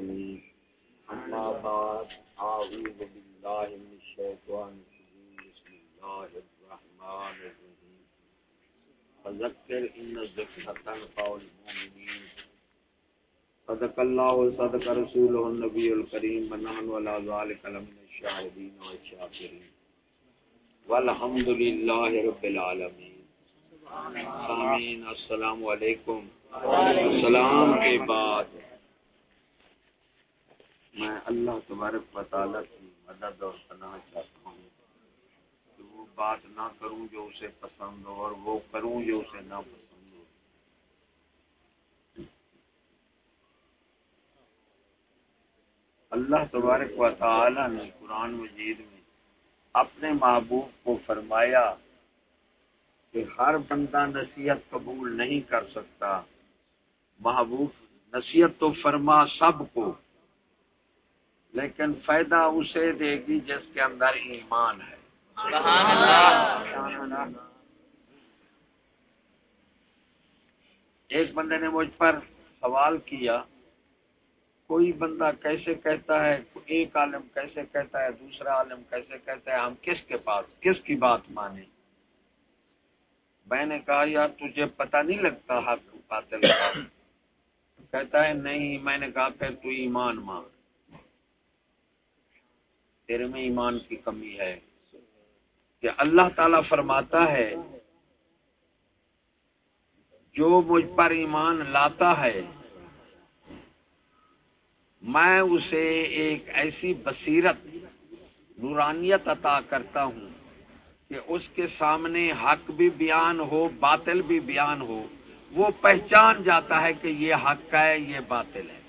المرسلين أما بعد أعوذ بالله من الشيطان الرجيم. بسم الله الرحمن الرحيم. فذكر إن الذكر تنفع المؤمنين. صدق الله وصدق رسوله النبي الكريم. ونحن على ذلك لمن الشاهدين والشاكرين. والحمد لله رب العالمين. آمین السلام علیکم السلام کے بعد. میں اللہ تبارک و تعالیٰ کی مدد اور پناہ چاہتا ہوں کہ وہ بات نہ کروں جو اسے پسند ہو اور وہ کروں جو اسے نہ پسند ہو۔ اللہ تبارک و تعالیٰ نے قرآن مجید میں اپنے محبوب کو فرمایا کہ ہر بندہ نصیحت قبول نہیں کر سکتا۔ محبوب نصیحت تو فرما سب کو۔ لیکن فائدہ اسے دے گی جس کے اندر ایمان ہے۔ ایک بندے نے مجھ پر سوال کیا کوئی بندہ کیسے کہتا ہے ایک عالم کیسے کہتا ہے دوسرا عالم کیسے کہتا ہے ہم کس کے پاس کس کی بات مانیں؟ میں نے کہا یار تجھے پتہ نہیں لگتا حق قاتل کہتا ہے نہیں میں نے کہا پھر تو ایمان مان تیرے میں ایمان کی کمی ہے۔ کہ اللہ تعالی فرماتا ہے جو مجھ پر ایمان لاتا ہے میں اسے ایک ایسی بصیرت نورانیت عطا کرتا ہوں کہ اس کے سامنے حق بھی بیان ہو باطل بھی بیان ہو۔ وہ پہچان جاتا ہے کہ یہ حق ہے یہ باطل ہے۔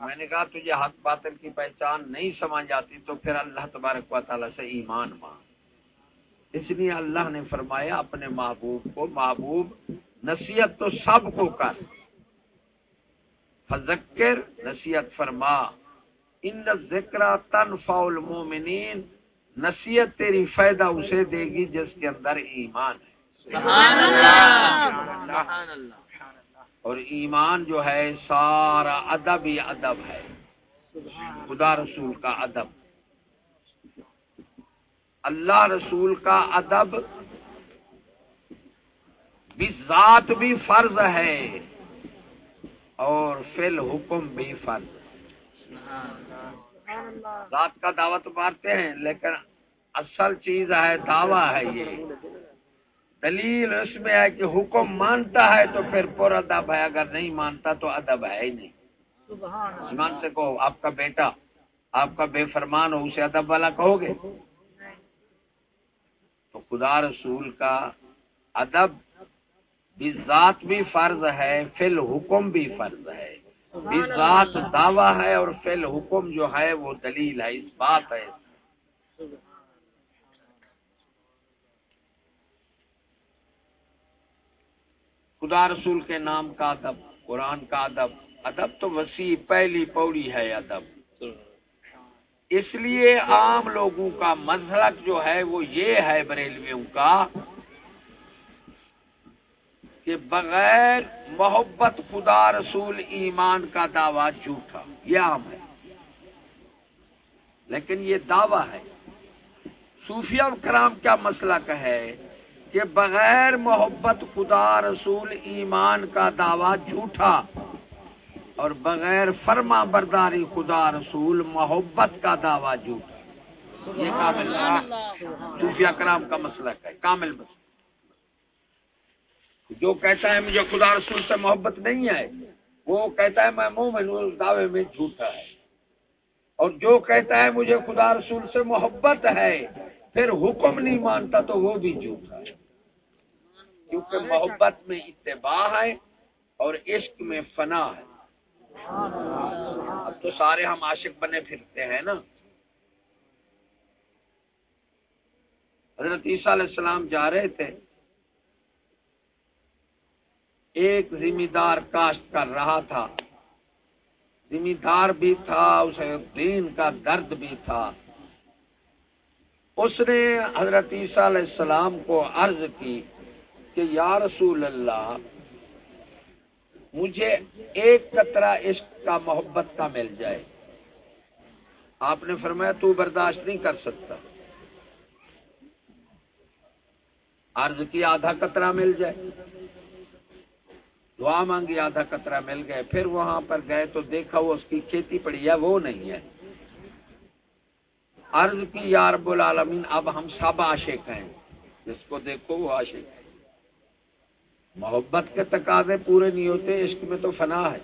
میں نے کہا تجھے حق باطل کی پہچان نہیں سمجھ جاتی تو پھر اللہ تبارک و تعالیٰ سے ایمان مان اس لیے اللہ نے فرمایا اپنے محبوب کو محبوب نصیحت تو سب کو کر۔ فذکر نصیحت فرما۔ ان ذکر تنفع المومنین نصیحت تیری فائدہ اسے دے گی جس کے اندر ایمان ہے۔ سبحان اللہ! اور ایمان جو ہے سارا ادب ہی ادب ہے۔ خدا رسول کا ادب۔ اللہ رسول کا ادب بھی ذات بھی فرض ہے اور فی الحکم بھی فرض۔ ذات کا دعوت مارتے ہیں، لیکن اصل چیز ہے، دعویٰ ہے یہ۔ دلیل اس میں ہے کہ حکم مانتا ہے تو پھر پر ادب ہے اگر نہیں مانتا تو ادب ہے ہی نہیں۔ ایمان سے کہو آپ کا بیٹا آپ کا بے فرمان ہو اسے ادب والا کہو گے؟ تو خدا رسول کا ادب بھی ذات بھی فرض ہے فی الحکم بھی فرض ہے۔ ذات دعویٰ ہے اور فیل حکم جو ہے وہ دلیل ہے اس بات ہے۔ خدا رسول کے نام کا ادب، قرآن کا ادب۔ ادب تو وسیع، پہلی پوڑی ہے ادب۔ اس لیے عام لوگوں کا مذہب جو ہے وہ یہ ہے بریلویوں کا کہ بغیر محبت خدا رسول ایمان کا دعویٰ جھوٹا، یہ عام ہے۔ لیکن یہ دعویٰ ہے۔ صوفیہ کرام کیا مسئلہ کا ہے کہ بغیر محبت خدا رسول ایمان کا دعویٰ جھوٹا اور بغیر فرما برداری خدا رسول محبت کا دعویٰ جھوٹا۔ یہ کامل صوفیہ کرام کا مسئلہ ہے۔ کامل مسئلہ۔ جو کہتا ہے مجھے خدا رسول سے محبت نہیں ہے، وہ کہتا ہے میں مومن اس دعوے میں جھوٹا ہے۔ اور جو کہتا ہے مجھے خدا رسول سے محبت ہے، پھر حکم نہیں مانتا تو وہ بھی جھوٹا ہے۔ کیونکہ محبت میں اتباع ہے اور عشق میں فنا ہے۔ اب تو سارے ہم عاشق بنے پھرتے ہیں نا۔ حضرت عیسیٰ علیہ السلام جا رہے تھے۔ ایک ذمہ دار کاشت کر رہا تھا۔ ذمہ دار بھی تھا، اسے دین کا درد بھی تھا۔ اس نے حضرت عیسیٰ علیہ السلام کو عرض کی۔ کہ یا رسول اللہ، مجھے ایک قطرہ عشق کا محبت کا مل جائے۔ آپ نے فرمایا، تو برداشت نہیں کر سکتا۔ عرض کی، آدھا قطرہ مل جائے۔ دعا مانگی، آدھا قطرہ مل گئے۔ پھر وہاں پر گئے تو دیکھا وہ اس کی کھیتی پڑی ہے، وہ نہیں ہے۔ عرض کی، یا رب العالمین، اب ہم سب عاشق ہیں۔ جس کو دیکھو، وہ عاشق ہے۔ محبت کے تقاضے پورے نہیں ہوتے، عشق میں تو فنا ہے۔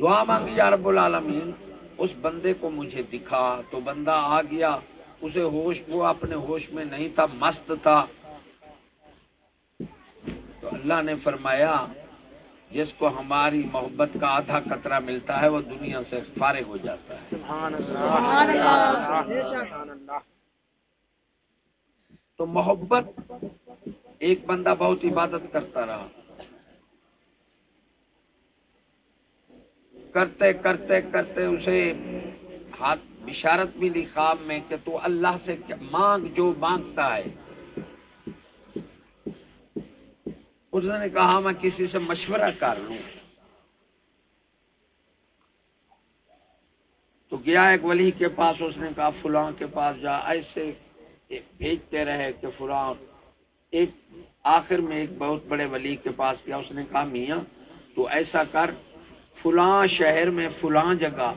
دعا مانگی، یا رب العالمین، اس بندے کو مجھے دکھا۔ تو بندہ آ گیا، اسے ہوش وہ اپنے ہوش میں نہیں تھا، مست تھا۔ تو اللہ نے فرمایا، جس کو ہماری محبت کا آدھا قطرہ ملتا ہے، وہ دنیا سے فارغ ہو جاتا ہے۔ تو محبت ایک بندہ بہت عبادت کرتا رہا۔ کرتے کرتے کرتے اسے ہاتھ بشارت بھی خواب میں کہ تو اللہ سے مانگ جو مانگتا ہے۔ اس نے کہا میں کسی سے مشورہ کر لوں۔ تو گیا ایک ولی کے پاس، اس نے کہا فلاں کے پاس جا۔ ایسے بھیجتے رہے کہ فلاں ایک آخر میں ایک بہت بڑے ولی کے پاس گیا، اس نے کہا، میاں، تو ایسا کر، فلاں شہر میں فلاں جگہ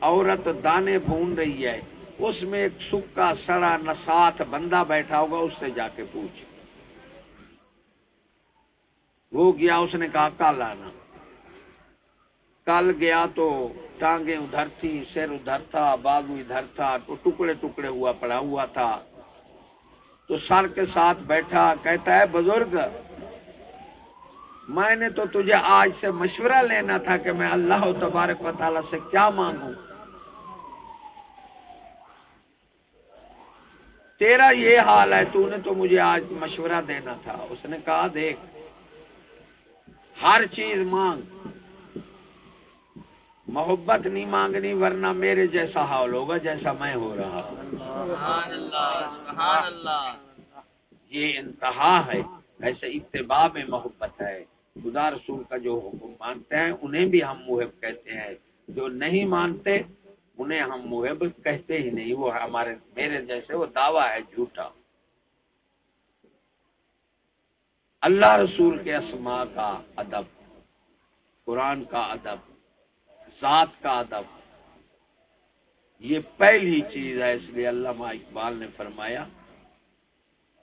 عورت دانے بھون رہی ہے، اس میں ایک سکا سڑا نسات بندہ بیٹھا ہوگا، اس سے جا کے پوچھ۔ وہ گیا، اس نے کہا، کل آنا۔ کل گیا تو ٹانگیں ادھر تھی سر ادھر تھا، بازو ادھر تھا، تو ٹکڑے ٹکڑے ہوا، پڑا ہوا تھا۔ تو سر کے ساتھ بیٹھا، کہتا ہے، بزرگ، میں نے تو تجھے آج سے مشورہ لینا تھا کہ میں اللہ تبارک و تعالی سے کیا مانگوں۔ تیرا یہ حال ہے، تو نے تو مجھے آج مشورہ دینا تھا۔ اس نے کہا، دیکھ، ہر چیز مانگ۔ محبت نہیں مانگنی، ورنہ میرے جیسا حال ہوگا جیسا میں ہو رہا ہوں۔ اللہ یہ انتہا ہے، ایسے اتباع میں محبت ہے۔ خدا رسول کا جو حکم مانتے ہیں، انہیں بھی ہم محب کہتے ہیں۔ جو نہیں مانتے، انہیں ہم محب کہتے ہی نہیں۔ وہ ہمارے، میرے جیسے وہ دعویٰ ہے جھوٹا۔ اللہ رسول کے اسماء کا ادب، قرآن کا ادب، ذات کا ادب یہ پہلی چیز ہے، اس لیے علامہ اقبال نے فرمایا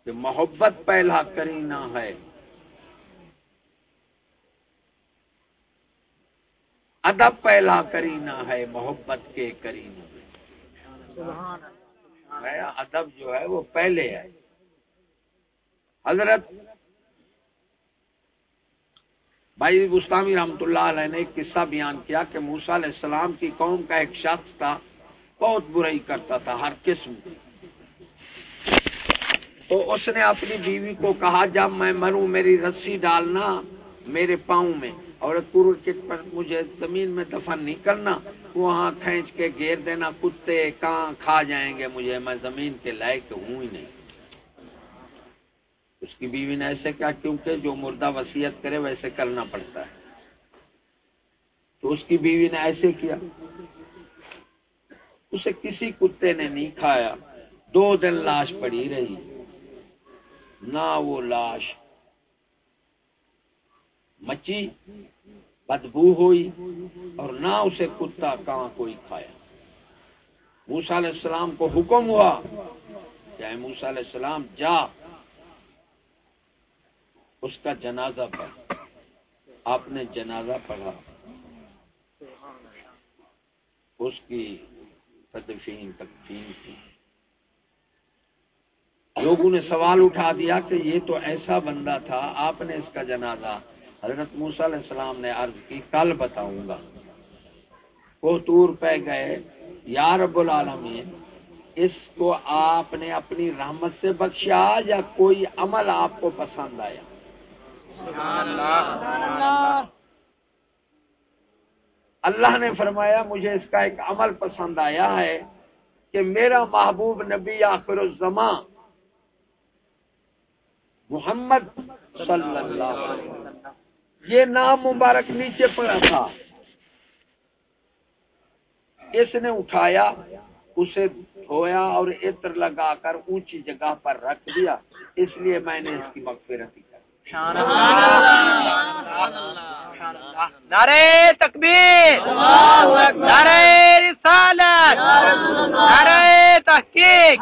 کہ محبت پہلا کرینا ہے۔ ادب پہلا کرینا ہے، محبت کے کرینا ادب جو ہے وہ پہلے ہے۔ حضرت بھائی گستامی رحمۃ اللہ علیہ نے ایک قصہ بیان کیا کہ موسا علیہ السلام کی قوم کا ایک شخص تھا۔ بہت برائی کرتا تھا ہر قسم کی۔ تو اس نے اپنی بیوی کو کہا، جب میں مروں، میری رسی ڈالنا میرے پاؤں میں اور پر مجھے زمین میں دفن نہیں کرنا، وہاں کھینچ کے گھیر دینا، کتے کہاں کھا جائیں گے مجھے، میں زمین کے لائق ہوں ہی نہیں۔ اس کی بیوی نے ایسے کیا، کیونکہ جو مردہ وسیعت کرے، ویسے کرنا پڑتا ہے۔ تو اس کی بیوی نے ایسے کیا۔ اسے کسی کتے نے نہیں کھایا۔ دو دن لاش پڑی رہی۔ نہ وہ لاش مچی، بدبو ہوئی اور نہ اسے کتا کہاں کوئی کھایا۔ موسا علیہ السلام کو حکم ہوا کہ موسا علیہ السلام جا، اس کا جنازہ پڑھا آپ نے جنازہ پڑھا۔ اس کی تدفین تقفین کی۔ لوگوں نے سوال اٹھا دیا کہ یہ تو ایسا بندہ تھا، آپ نے اس کا جنازہ حضرت موسیٰ علیہ السلام نے عرض کی، کل بتاؤں گا۔ وہ تور پہ گئے، یا رب العالمین، اس کو آپ نے اپنی رحمت سے بخشا یا کوئی عمل آپ کو پسند آیا؟ اللہ۔ اللہ نے فرمایا، مجھے اس کا ایک عمل پسند آیا ہے کہ میرا محبوب نبی آخر الزمان محمد صلی اللہ علیہ وسلم۔ یہ نام مبارک نیچے پڑا تھا۔ اس نے اٹھایا، اسے دھویا اور عطر لگا کر اونچی جگہ پر رکھ دیا۔ اس لیے میں نے اس کی مغفرت کی نعرے تکبیر. نعرے رسالت. نعرے تحقیق.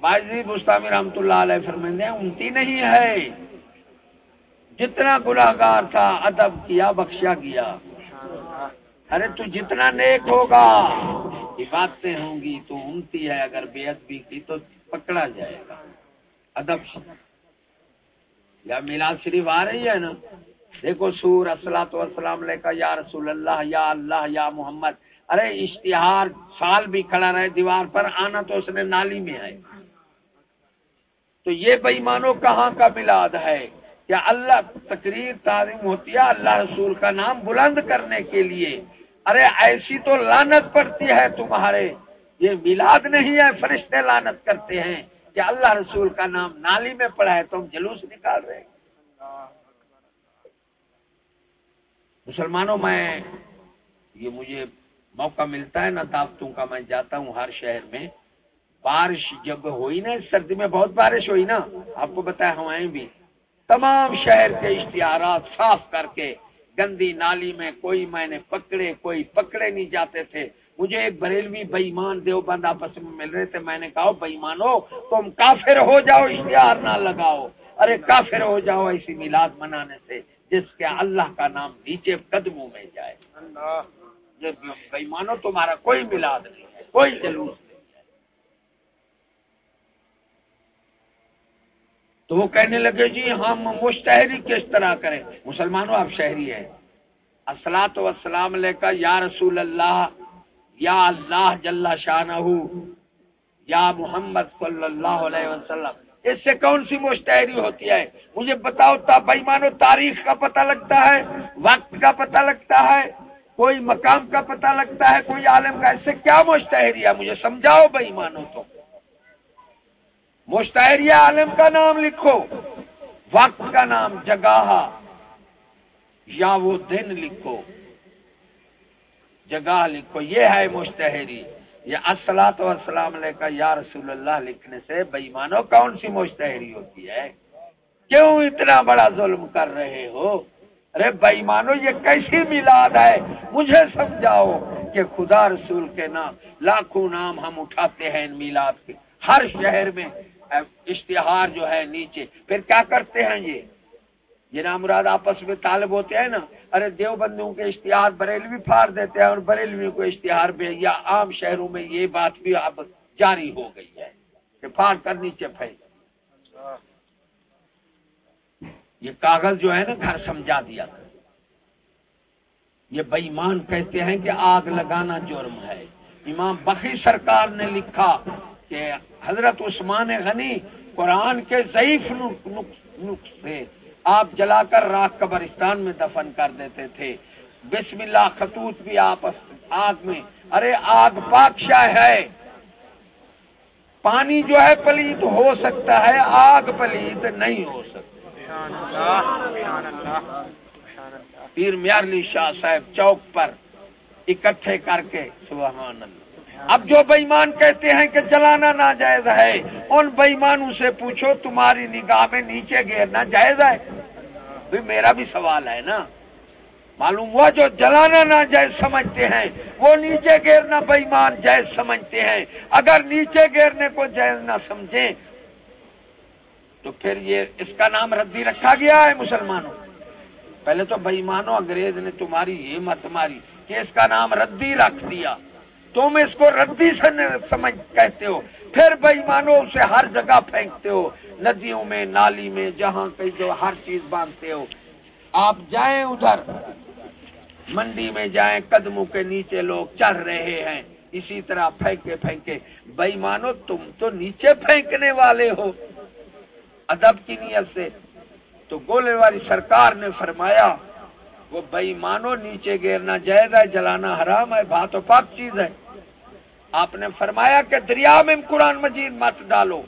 باجی مستعمی رحمت اللہ علیہ فرمندے انتی نہیں ہے۔ جتنا گناہ گار تھا ادب کیا بخشا گیا۔ ارے تو جتنا نیک ہوگا عبادتیں ہوں گی تو انتی ہے۔ اگر بے ادبی کی تو پکڑا جائے گا۔ ادب یا میلاد شریف آ رہی ہے نا؟ دیکھو سور اسلات وسلام لے کا یا رسول اللہ، یا اللہ، یا محمد۔ ارے، اشتہار سال بھی کھڑا رہے، دیوار پر آنا تو اس نے نالی میں آئے تو یہ بےمانو کہاں کا میلاد ہے؟ کیا اللہ تقریر تعلیم ہوتی ہے اللہ رسول کا نام بلند کرنے کے لیے؟ ارے، ایسی تو لانت پڑتی ہے تمہارے۔ یہ میلاد نہیں ہے، فرشتے لانت کرتے ہیں۔ کہ اللہ رسول کا نام نالی میں پڑا ہے تو ہم جلوس نکال رہے مسلمانوں، میں یہ مجھے موقع ملتا ہے نا دعوتوں کا میں جاتا ہوں ہر شہر میں۔ بارش جب ہوئی نا، سردی میں بہت بارش ہوئی نا، آپ کو بتایا ہوائیں بھی۔ تمام شہر کے اشتہارات صاف کر کے گندی نالی میں کوئی میں نے پکڑے کوئی پکڑے نہیں جاتے تھے۔ مجھے ایک بریلوی بےمان دیوبند آپس میں مل رہے تھے۔ میں نے کہا بےمان ہو تم کافر ہو جاؤ اشتہار نہ لگاؤ۔ ارے کافر ہو جاؤ ایسی میلاد منانے سے جس کے اللہ کا نام نیچے قدموں میں جائے۔ بےمانو تمہارا کوئی میلاد نہیں ہے کوئی جلوس نہیں۔ تو وہ کہنے لگے جی ہم مشتحری کس طرح کریں؟ مسلمانوں، آپ شہری ہیں۔ اسلات وسلام لے کر یا رسول اللہ، یا اللہ جل شانہ، یا محمد صلی اللہ علیہ وسلم۔ اس سے کون سی مشتعری ہوتی ہے؟ مجھے بتاؤ بھائی مانو تاریخ کا پتہ لگتا ہے، وقت کا پتہ لگتا ہے، کوئی مقام کا پتہ لگتا ہے، کوئی عالم کا۔ اس سے کیا مشتحری ہے؟ مجھے سمجھاؤ بھائی مانو تو۔ مشتحری عالم کا نام لکھو، وقت کا نام جگہ یا وہ دن لکھو۔ جگہ لکھو، یہ ہے مشتحری یہ اسلات و اسلام لے کا یا رسول اللہ لکھنے سے بےمانو کون سی مشتحری ہوتی ہے؟ کیوں اتنا بڑا ظلم کر رہے ہو؟ ارے بےمانو یہ کیسی میلاد ہے؟ مجھے سمجھاؤ کہ خدا رسول کے نام، لاکھوں نام ہم اٹھاتے ہیں ان میلاد کے۔ ہر شہر میں اشتہار جو ہے نیچے۔ پھر کیا کرتے ہیں یہ؟ یہ مراد آپس میں طالب ہوتے ہیں نا۔ ارے دیو بندوں کے اشتہار بریلوی پھاڑ دیتے ہیں اور بریلوی کو اشتہار میں یا عام شہروں میں یہ بات بھی اب جاری ہو گئی ہے کہ پھاڑ کر نیچے پھینک۔ یہ کاغذ جو ہے نا گھر سمجھا دیا۔ یہ بےمان کہتے ہیں کہ آگ لگانا جرم ہے۔ امام بخی سرکار نے لکھا کہ حضرت عثمان غنی قرآن کے ضعیف نقصے آپ جلا کر راک قبرستان میں دفن کر دیتے تھے۔ بسم اللہ خطوط بھی آپ آگ میں۔ ارے، آگ پاکشاہ ہے۔ پانی جو ہے پلیت ہو سکتا ہے، آگ پلیت نہیں ہو سکتی پیر میارلی شاہ صاحب چوک پر اکٹھے کر کے، سبحان اللہ۔ اب جو بےمان کہتے ہیں کہ جلانا ناجائز ہے، ان بےمانوں سے پوچھو تمہاری نگاہ میں نیچے گیرنا جائز ہے؟ بھی میرا بھی سوال ہے نا۔ معلوم ہوا جو جلانا نہ جائز سمجھتے ہیں، وہ نیچے گیرنا بےمان جائز سمجھتے ہیں۔ اگر نیچے گیرنے کو جائز نہ سمجھیں، تو پھر یہ اس کا نام ردی رکھا گیا ہے مسلمانوں۔ پہلے تو بےمانوں انگریز نے تمہاری یہ مت ماری کہ اس کا نام ردی رکھ دیا۔ تم اس کو ردی سے سمجھ کہتے ہو۔ پھر بھائی مانو اسے ہر جگہ پھینکتے ہو۔ ندیوں میں، نالی میں، جہاں کہیں جو ہر چیز باندھتے ہو۔ آپ جائیں ادھر۔ منڈی میں جائیں، قدموں کے نیچے لوگ چڑھ رہے ہیں۔ اسی طرح پھینکے پھینکے۔ بھائی مانو تم تو نیچے پھینکنے والے ہو۔ ادب کی نیت سے۔ تو گولے والی سرکار نے فرمایا، وہ بئی مانو نیچے گیرنا جائز ہے، جلانا حرام ہے، بات و پاک چیز ہے۔ آپ نے فرمایا کہ دریا میں قرآن مجید مت ڈالو۔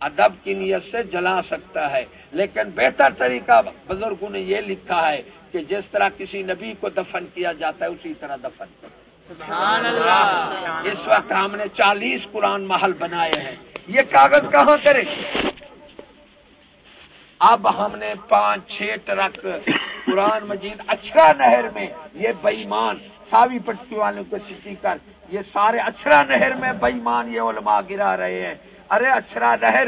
ادب کی نیت سے جلا سکتا ہے۔ لیکن بہتر طریقہ بزرگوں نے یہ لکھا ہے کہ جس طرح کسی نبی کو دفن کیا جاتا ہے اسی طرح دفن۔ سبحان اللہ۔ اس وقت ہم نے چالیس قرآن محل بنائے ہیں۔ یہ کاغذ کہاں کرے اب ہم نے پانچ چھ ٹرک قرآن مجید اچھا نہر میں یہ بےمان ساوی پٹکی والوں کو سٹی کر، یہ سارے اچھرا نہر میں بےمان یہ علماء گرا رہے ہیں۔ ارے اچھرا نہر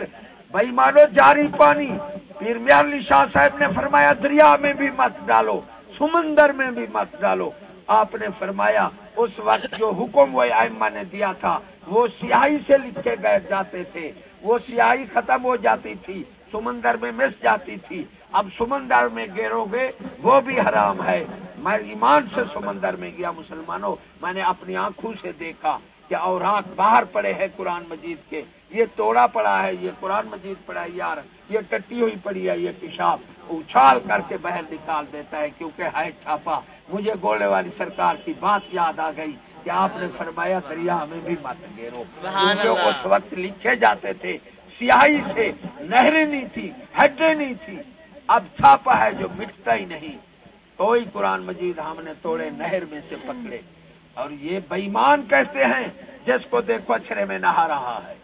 بےمانو جاری پانی۔ پیر میاں علی شاہ صاحب نے فرمایا، دریا میں بھی مت ڈالو، سمندر میں بھی مت ڈالو۔ آپ نے فرمایا، اس وقت جو حکم وہ آئمہ نے دیا تھا، وہ سیاہی سے لکھے گئے جاتے تھے۔ وہ سیاہی ختم ہو جاتی تھی۔ سمندر میں مس جاتی تھی۔ اب سمندر میں گیرو گے وہ بھی حرام ہے۔ میں ایمان سے سمندر میں گیا مسلمانوں میں نے اپنی آنکھوں سے دیکھا کہ اوراق باہر پڑے ہیں قرآن مجید کے۔ یہ توڑا پڑا ہے یہ قرآن مجید پڑا ہے یار یہ ٹٹی ہوئی پڑی ہے یہ پیشاب۔ اچھال کر کے باہر نکال دیتا ہے کیونکہ ہے چھاپا۔ مجھے گولے والی سرکار کی بات یاد آ گئی کہ آپ نے فرمایا دریا ہمیں بھی مت گیرو جو اس وقت لکھے جاتے تھے سیاہی سے نہریں نہیں تھی ہڈے نہیں تھی۔ اب چھاپا ہے جو مٹتا ہی نہیں۔ تو ہی قرآن مجید ہم نے توڑے، نہر میں سے پکڑے۔ اور یہ بےمان کہتے ہیں؟ جس کو دیکھو اچھرے میں نہا رہا ہے۔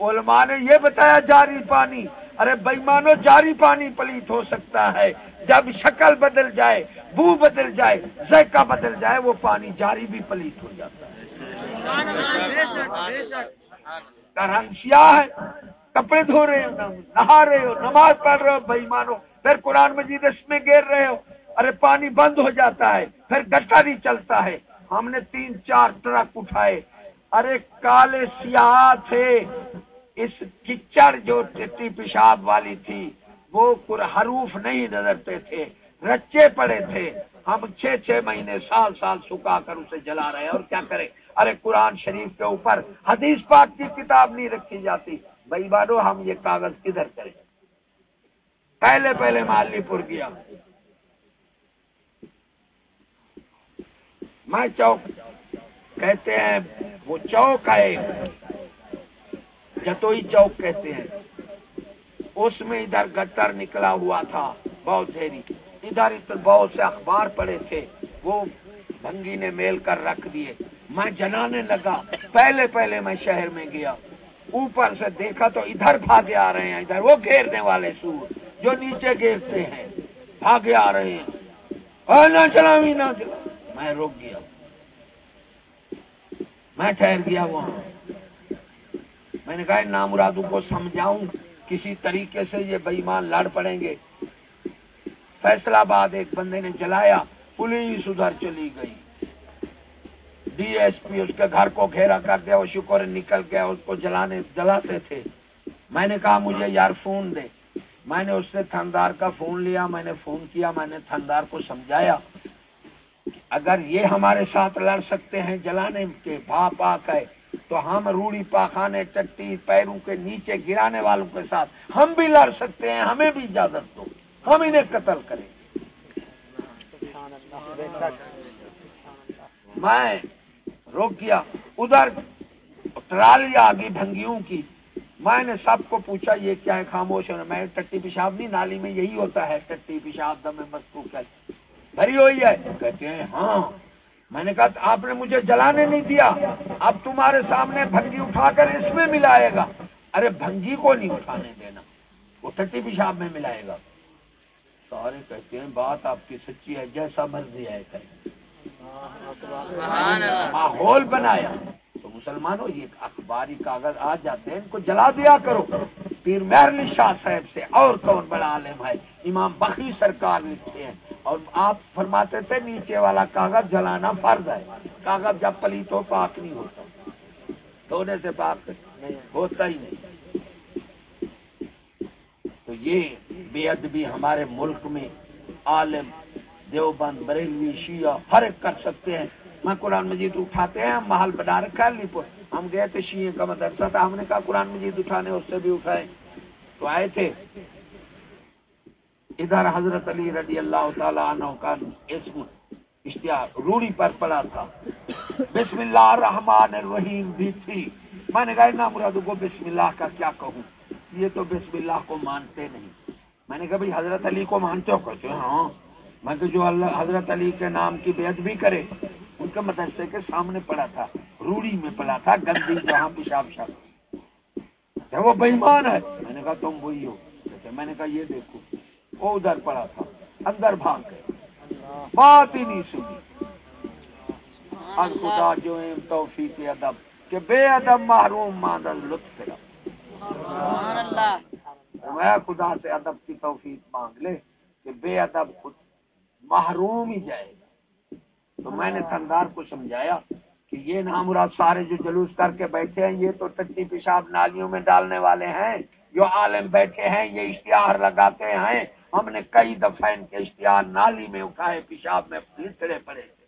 علماء نے یہ بتایا، جاری پانی۔ ارے بےمانو جاری پانی پلیت ہو سکتا ہے۔ جب شکل بدل جائے، بو بدل جائے، ذائقہ بدل جائے، وہ پانی جاری بھی پلیت ہو جاتا ہے۔ رنگ سیاہ ہے، کپڑے دھو رہے ہو نہا رہے ہو، نماز پڑھ رہے ہو بھائی مانو پھر قرآن مجید اس میں گر رہے ہو، ارے پانی بند ہو جاتا ہے، پھر گٹا نہیں چلتا ہے۔ ہم نے تین چار ٹرک اٹھائے۔ ارے کالے سیاہ تھے، اس کچڑ جو ٹٹی پیشاب والی تھی، وہ حروف نہیں نظرتے تھے، رچے پڑے تھے۔ ہم چھ چھ مہینے سال سال سکھا کر اسے جلا رہے اور کیا کرے ارے قرآن شریف کے اوپر حدیث پاک کی کتاب نہیں رکھی جاتی۔ بھائی بارو ہم یہ کاغذ کدھر کریں؟ پہلے پہلے مالی پور گیا۔ میں چوک کہتے ہیں، وہ چوک ہے۔ جتوئی چوک کہتے ہیں۔ اس میں ادھر گٹر نکلا ہوا تھا، بہت دھیری۔ ادھر بہت سے اخبار پڑے تھے، وہ بھنگی نے میل کر رکھ دیے۔ میں جنانے لگا۔ پہلے پہلے میں شہر میں گیا۔ اوپر سے دیکھا تو ادھر بھاگے آ رہے ہیں، ادھر وہ گھیرنے والے سور جو نیچے گھیرتے ہیں، بھاگے آ رہے ہیں۔ نہ چلا نہ چلا میں روک گیا۔ میں ٹھہر گیا وہاں۔ میں نے کہا نامرادوں کو سمجھاؤں، کسی طریقے سے یہ بےمان لڑ پڑیں گے۔ فیصلہ آباد ایک بندے نے جلایا پولیس ادھر چلی گئی۔ ڈی ایس پی اس کے گھر کو گھیرا کر دیا، وہ شکر نکل گیا، اس کو جلانے جلاتے تھے۔ میں نے کہا، مجھے یار فون دے۔ میں نے اس سے تھندار کا فون لیا، میں نے فون کیا، میں نے تھندار کو سمجھایا اگر یہ ہمارے ساتھ لڑ سکتے ہیں جلانے کے بھا پاک ہے تو ہم روڑی پاخانے، چٹی، پیروں کے نیچے گرانے والوں کے ساتھ ہم بھی لڑ سکتے ہیں، ہمیں بھی اجازت دو۔ ہم انہیں قتل کریں۔ گے میں روک گیا، ادھر ٹرالی آ گئی بھنگیوں کی۔ میں نے سب کو پوچھا، یہ کیا ہے؟ خاموش ہے میں ٹٹی پیشاب نہیں، نالی میں یہی ہوتا ہے، ٹٹی پیشاب دم مضبوط ہے بھری ہوئی ہے۔ کہتے ہیں ہاں۔ میں نے کہا، آپ نے مجھے جلانے نہیں دیا۔ اب تمہارے سامنے بھنگی اٹھا کر اس میں ملائے گا۔ ارے، بھنگی کو نہیں اٹھانے دینا، وہ ٹٹی پیشاب میں ملائے گا۔ سارے کہتے ہیں بات آپ کی سچی ہے جیسا مرضی ہے ماحول بنایا۔ تو مسلمانوں یہ اخباری کاغذ آ جاتے ہیں ان کو جلا دیا کرو۔ پیر مہرلی شاہ صاحب سے اور کون بڑا عالم ہے۔ امام بخی سرکار لکھتے ہیں۔ اور آپ فرماتے تھے نیچے والا کاغذ جلانا فرض ہے۔ کاغذ جب پلیت ہو پاک نہیں ہوتا۔ دھونے سے پاک ہوتا ہی نہیں۔ تو یہ بے ادبی ہمارے ملک میں عالم، دیوبند، بریلوی، شیعہ، ہر ایک کر سکتے ہیں۔ میں قرآن مجید اٹھاتے ہیں ہم محل بنا رکھا ہے پور۔ ہم گئے تھے شیعہ کا مدرسہ تھا ہم نے کہا قرآن مجید اٹھانے اس سے بھی اٹھائے تو آئے تھے۔ ادھر حضرت علی رضی اللہ تعالیٰ عنہ کا اسم اشتہار روڑی پر پڑا تھا۔ بسم اللہ الرحمن الرحیم بھی تھی۔ میں نے کہا نا مراد کو بسم اللہ کا کیا کہوں؟ یہ تو بسم اللہ کو مانتے نہیں۔ میں نے کہا بھائی حضرت علی کو مانتے ہو؟ کہتے جی ہاں۔ میں کہ جو اللہ حضرت علی کے نام کی بیعت بھی کرے۔ ان کے مدرسے کے سامنے پڑا تھا، روڑی میں پڑا تھا، گندی جہاں پیشاب شاب وہ بےمان ہے۔ میں نے کہا تم وہی ہو۔ میں نے کہا یہ دیکھو، وہ ادھر پڑا تھا، اندر بھاگ گئے۔ بات ہی نہیں سنی۔ خدا جو توفیق ادب، کہ بے ادب محروم ماندل لطف رب میں خدا سے ادب کی توفیق مانگ لے کہ بے ادب خود محروم ہی جائے گا۔ تو میں نے تھندار کو سمجھایا کہ یہ نامراد سارے جو جلوس کر کے بیٹھے ہیں، یہ تو ٹٹی پیشاب نالیوں میں ڈالنے والے ہیں، جو عالم بیٹھے ہیں، یہ اشتہار لگاتے ہیں۔ ہم نے کئی دفعہ ان کے اشتہار نالی میں اٹھائے، پیشاب میں لچڑے پڑے تھے۔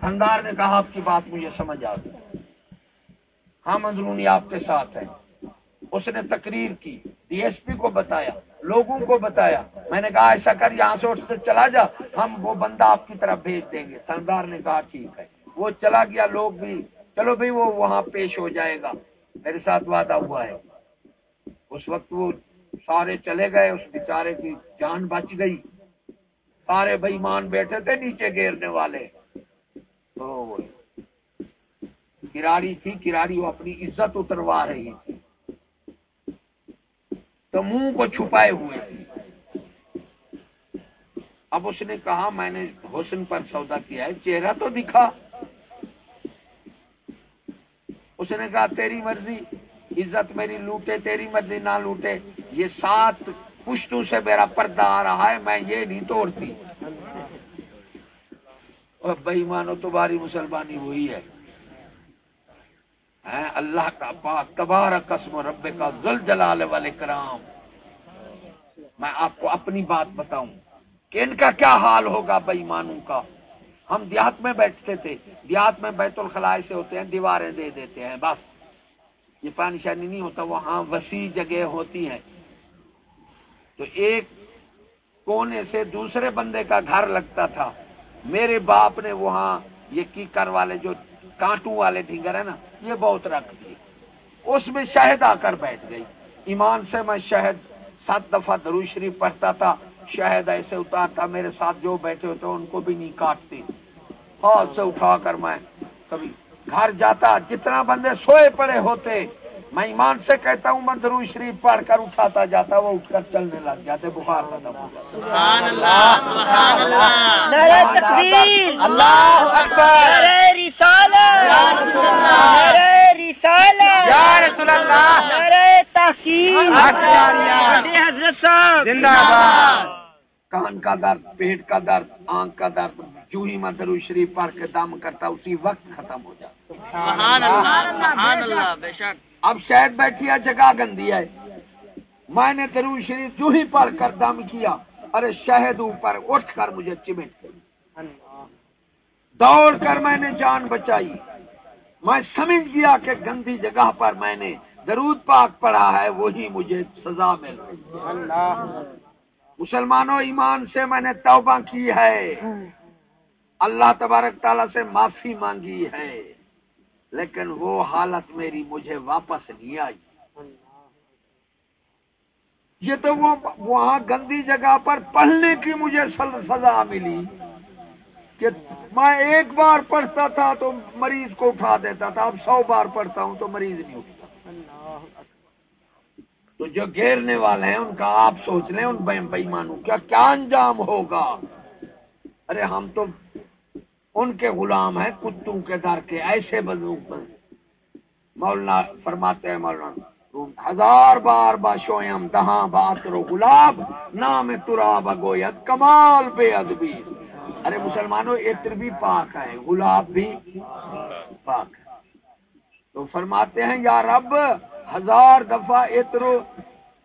تھندار نے کہا، آپ کی بات مجھے سمجھ آ گئی۔ ہاں ہم اندرونی آپ کے ساتھ ہیں۔ اس نے تقریر کی، ڈی ایس پی کو بتایا، لوگوں کو بتایا۔ میں نے کہا، ایسا کر، یہاں سے اٹھ سے چلا جا، ہم وہ بندہ آپ کی طرف بھیج دیں گے۔ سردار نے کہا، ٹھیک ہے۔ وہ چلا گیا، لوگ بھی۔ چلو بھائی، وہ وہاں پیش ہو جائے گا۔ میرے ساتھ وعدہ ہوا ہے۔ اس وقت وہ سارے چلے گئے، اس بیچارے کی جان بچ گئی۔ سارے بھائی مان بیٹھے تھے، نیچے گیرنے والے۔ کراڑی تھی، کراڑی وہ اپنی عزت اتروا رہی تھی۔ تو منہ کو چھپائے ہوئے تھے۔ اب اس نے کہا، میں نے حسن پر سودا کیا ہے، چہرہ تو دکھا۔ اس نے کہا، تیری مرضی، عزت میری لوٹے، تیری مرضی نہ لوٹے۔ یہ سات پشتوں سے میرا پردہ آ رہا ہے، میں یہ نہیں توڑتی۔ اور مانو تمہاری مسلمانی ہوئی ہے۔ اللہ کا پاک تبارہ قسم رب کا زل جلال والے کرام۔ میں آپ کو اپنی بات بتاؤں کہ ان کا کیا حال ہوگا بئی مانوں کا۔ ہم دیہات میں بیٹھتے تھے، دیہات میں بیت الخلاء سے ہوتے ہیں، دیواریں دے دیتے ہیں، بس۔ یہ پانی شانی نہیں ہوتا، وہاں وسیع جگہ ہوتی ہیں۔ تو ایک کونے سے دوسرے بندے کا گھر لگتا تھا۔ میرے باپ نے وہاں یہ کیکر والے جو کانٹوں والے ڈھنگر ہیں نا یہ بہت رکھ دی اس میں شہد آ کر بیٹھ گئی۔ ایمان سے میں شہد سات دفعہ درو شریف پڑھتا تھا۔ شہد ایسے اتارتا میرے ساتھ جو بیٹھے ہوتے ان کو بھی نہیں کاٹتے۔ ہاتھ سے اٹھا کر میں کبھی گھر جاتا، جتنا بندے سوئے پڑے ہوتے میں ایمان سے کہتا ہوں میں درو شریف پڑھ کر اٹھاتا جاتا وہ اٹھ کر چلنے لگ جاتے بخار ختم کان کا درد پیٹ کا درد آنکھ کا درد جو ہی میں درو شریف پڑھ کے دم کرتا اسی وقت ختم ہو جاتا۔ اب شاید بیٹھی جگہ گندی ہے۔ میں نے درو شریف جو ہی پڑھ کر دم کیا ارے شہد اوپر اٹھ کر مجھے چمٹ دوڑ کر میں نے جان بچائی۔ میں سمجھ گیا کہ گندی جگہ پر میں نے درود پاک پڑھا ہے وہی مجھے سزا مل رہی مسلمانوں ایمان سے میں نے توبہ کی ہے۔ اللہ تبارک تعالیٰ سے معافی مانگی ہے۔ لیکن وہ حالت میری مجھے واپس نہیں آئی۔ یہ تو وہ وہاں گندی جگہ پر پڑھنے کی مجھے سزا ملی کہ میں ایک بار پڑھتا تھا تو مریض کو اٹھا دیتا تھا، اب سو بار پڑھتا ہوں تو مریض نہیں اٹھتا۔ تو جو گھیرنے والے ہیں، ان کا آپ سوچ لیں، ان بےمانوں کیا کیا انجام ہوگا؟ ارے ہم تو ان کے غلام ہیں کتوں کے در کے، ایسے بزرگ مولانا فرماتے ہیں مولانا ہزار بار باشویم دہاں بات رو گلاب نام ترا بگویت کمال بے ادبی۔ ارے مسلمانوں عطر بھی پاک ہے گلاب بھی پاک ہے۔ تو فرماتے ہیں، یا رب، ہزار دفعہ عطر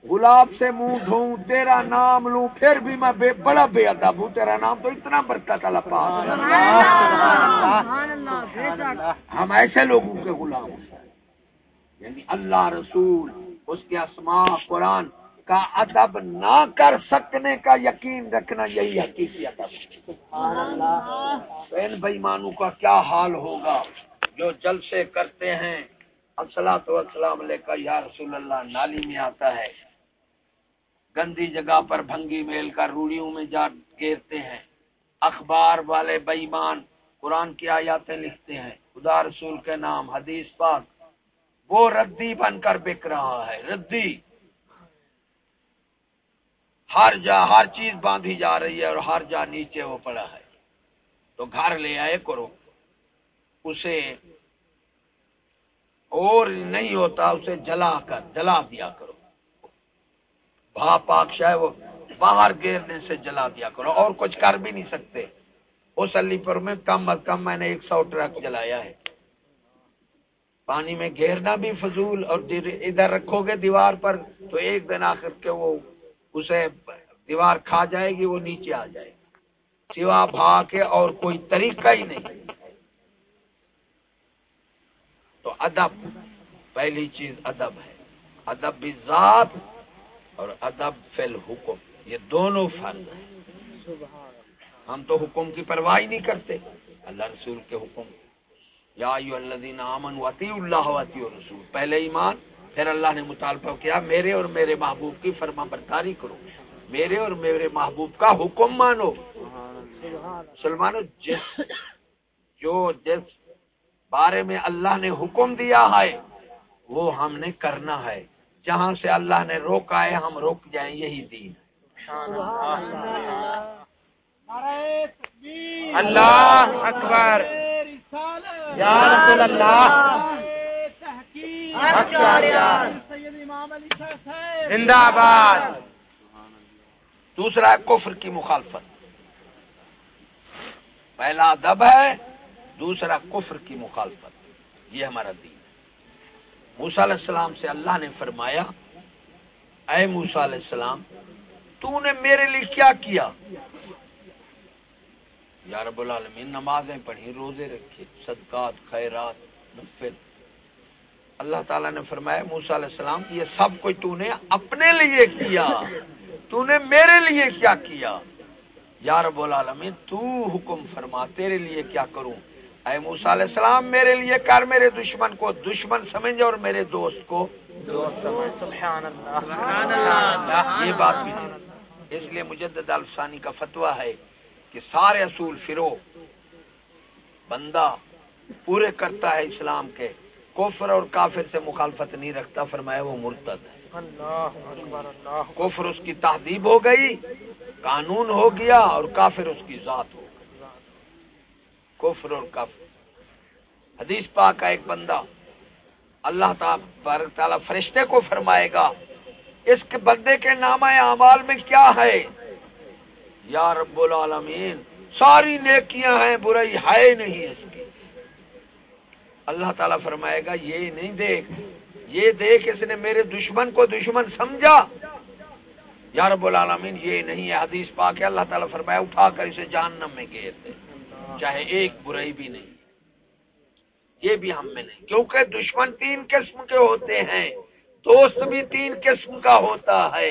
گلاب سے منہ دھوں تیرا نام لوں، پھر بھی میں بے بڑا بے ادب ہوں، تیرا نام تو اتنا برکت اللہ پاک۔ ہم ایسے لوگوں کے غلام یعنی اللہ رسول، اس کے اسماء قرآن کا ادب نہ کر سکنے کا یقین رکھنا یہی حقیقی ادب ان بےمانوں کا کیا حال ہوگا؟ جو جلسے کرتے ہیں السلام والسلام علیہ کا یا رسول اللہ، نالی میں آتا ہے۔ گندی جگہ پر بھنگی میل کر روڑیوں میں جا گیرتے ہیں۔ اخبار والے بےمان قرآن کی آیاتیں لکھتے ہیں۔ خدا رسول کے نام، حدیث پاک۔ وہ ردی بن کر بک رہا ہے۔ ردی۔ ہر جا، ہر چیز باندھی جا رہی ہے اور ہر جا نیچے وہ پڑا ہے۔ تو گھر لے آئے کرو۔ اسے اور نہیں ہوتا اسے جلا کر، جلا دیا کرو۔ بھا پاک شاہ وہ باہر گیرنے سے جلا دیا کرو۔ اور کچھ کر بھی نہیں سکتے۔ اس علی پر میں کم از کم میں نے ایک سو ٹرک جلایا ہے۔ پانی میں گھیرنا بھی فضول، اور ادھر رکھو گے دیوار پر تو ایک دن آخر کے وہ اسے دیوار کھا جائے گی، وہ نیچے آ جائے گی۔ سوا بھا کے اور کوئی طریقہ ہی نہیں تو ادب۔ پہلی چیز ادب ہے۔ ادب ذات اور ادب فل حکم یہ دونوں فرض ہیں۔ ہم تو حکم کی پرواہ نہیں کرتے۔ اللہ رسول کے حکم۔ یا الذین آمنوا اطیع اللہ و اطیع الرسول۔ پہلے ایمان پھر اللہ نے مطالبہ کیا میرے اور میرے محبوب کی فرما برداری کرو۔ میرے اور میرے محبوب کا حکم مانو۔ مسلمانوں جس جو جس بارے میں اللہ نے حکم دیا ہے، وہ ہم نے کرنا ہے۔ جہاں سے اللہ نے روکا ہے، ہم روک جائیں، یہی دین اللہ اکبر۔ یا رسول اللہ۔ زندہ آباد۔ دوسرا کفر کی مخالفت۔ پہلا ادب ہے دوسرا کفر کی مخالفت، یہ ہمارا دین موسا علیہ السلام سے اللہ نے فرمایا، اے موسا علیہ السلام، تو نے میرے لیے کیا کیا؟ یا رب العالمین، نمازیں پڑھی، روزے رکھے، صدقات، خیرات نفل اللہ تعالیٰ نے فرمایا موسا علیہ السلام، یہ سب کچھ تو نے اپنے لیے کیا، تو نے میرے لیے کیا کیا؟ یا رب العالمین، تو حکم فرما، تیرے لیے کیا کروں؟ اے موسا علیہ السلام میرے لیے کر میرے دشمن کو دشمن سمجھ اور میرے دوست کو۔ سبحان اللہ یہ بات بھی اس لیے مجدد الفسانی کا فتویٰ ہے کہ سارے اصول فرو۔ بندہ پورے کرتا ہے اسلام کے۔ کفر اور کافر سے مخالفت نہیں رکھتا فرمایا وہ مرتد ہے۔ کفر اس کی تہذیب ہو گئی قانون ہو گیا اور کافر اس کی ذات ہو۔ گئی کفر اور کافر حدیث پاک کا ایک بندہ اللہ تعالی فرشتے کو فرمائے گا، اس کے بندے کے نام اعمال میں کیا ہے؟ یا رب العالمین، ساری نیکیاں ہیں، برائی ہے نہیں اس کی۔ اللہ تعالیٰ فرمائے گا، یہ نہیں دیکھ، یہ دیکھ، اس نے میرے دشمن کو دشمن سمجھا۔ یا رب العالمین، یہ نہیں ہے، حدیث پا کے اللہ تعالیٰ فرمایا، اٹھا کر اسے جہنم میں گیر دے۔ چاہے ایک برائی بھی نہیں یہ بھی ہم میں نہیں۔ کیونکہ دشمن تین قسم کے ہوتے ہیں، دوست بھی تین قسم کا ہوتا ہے۔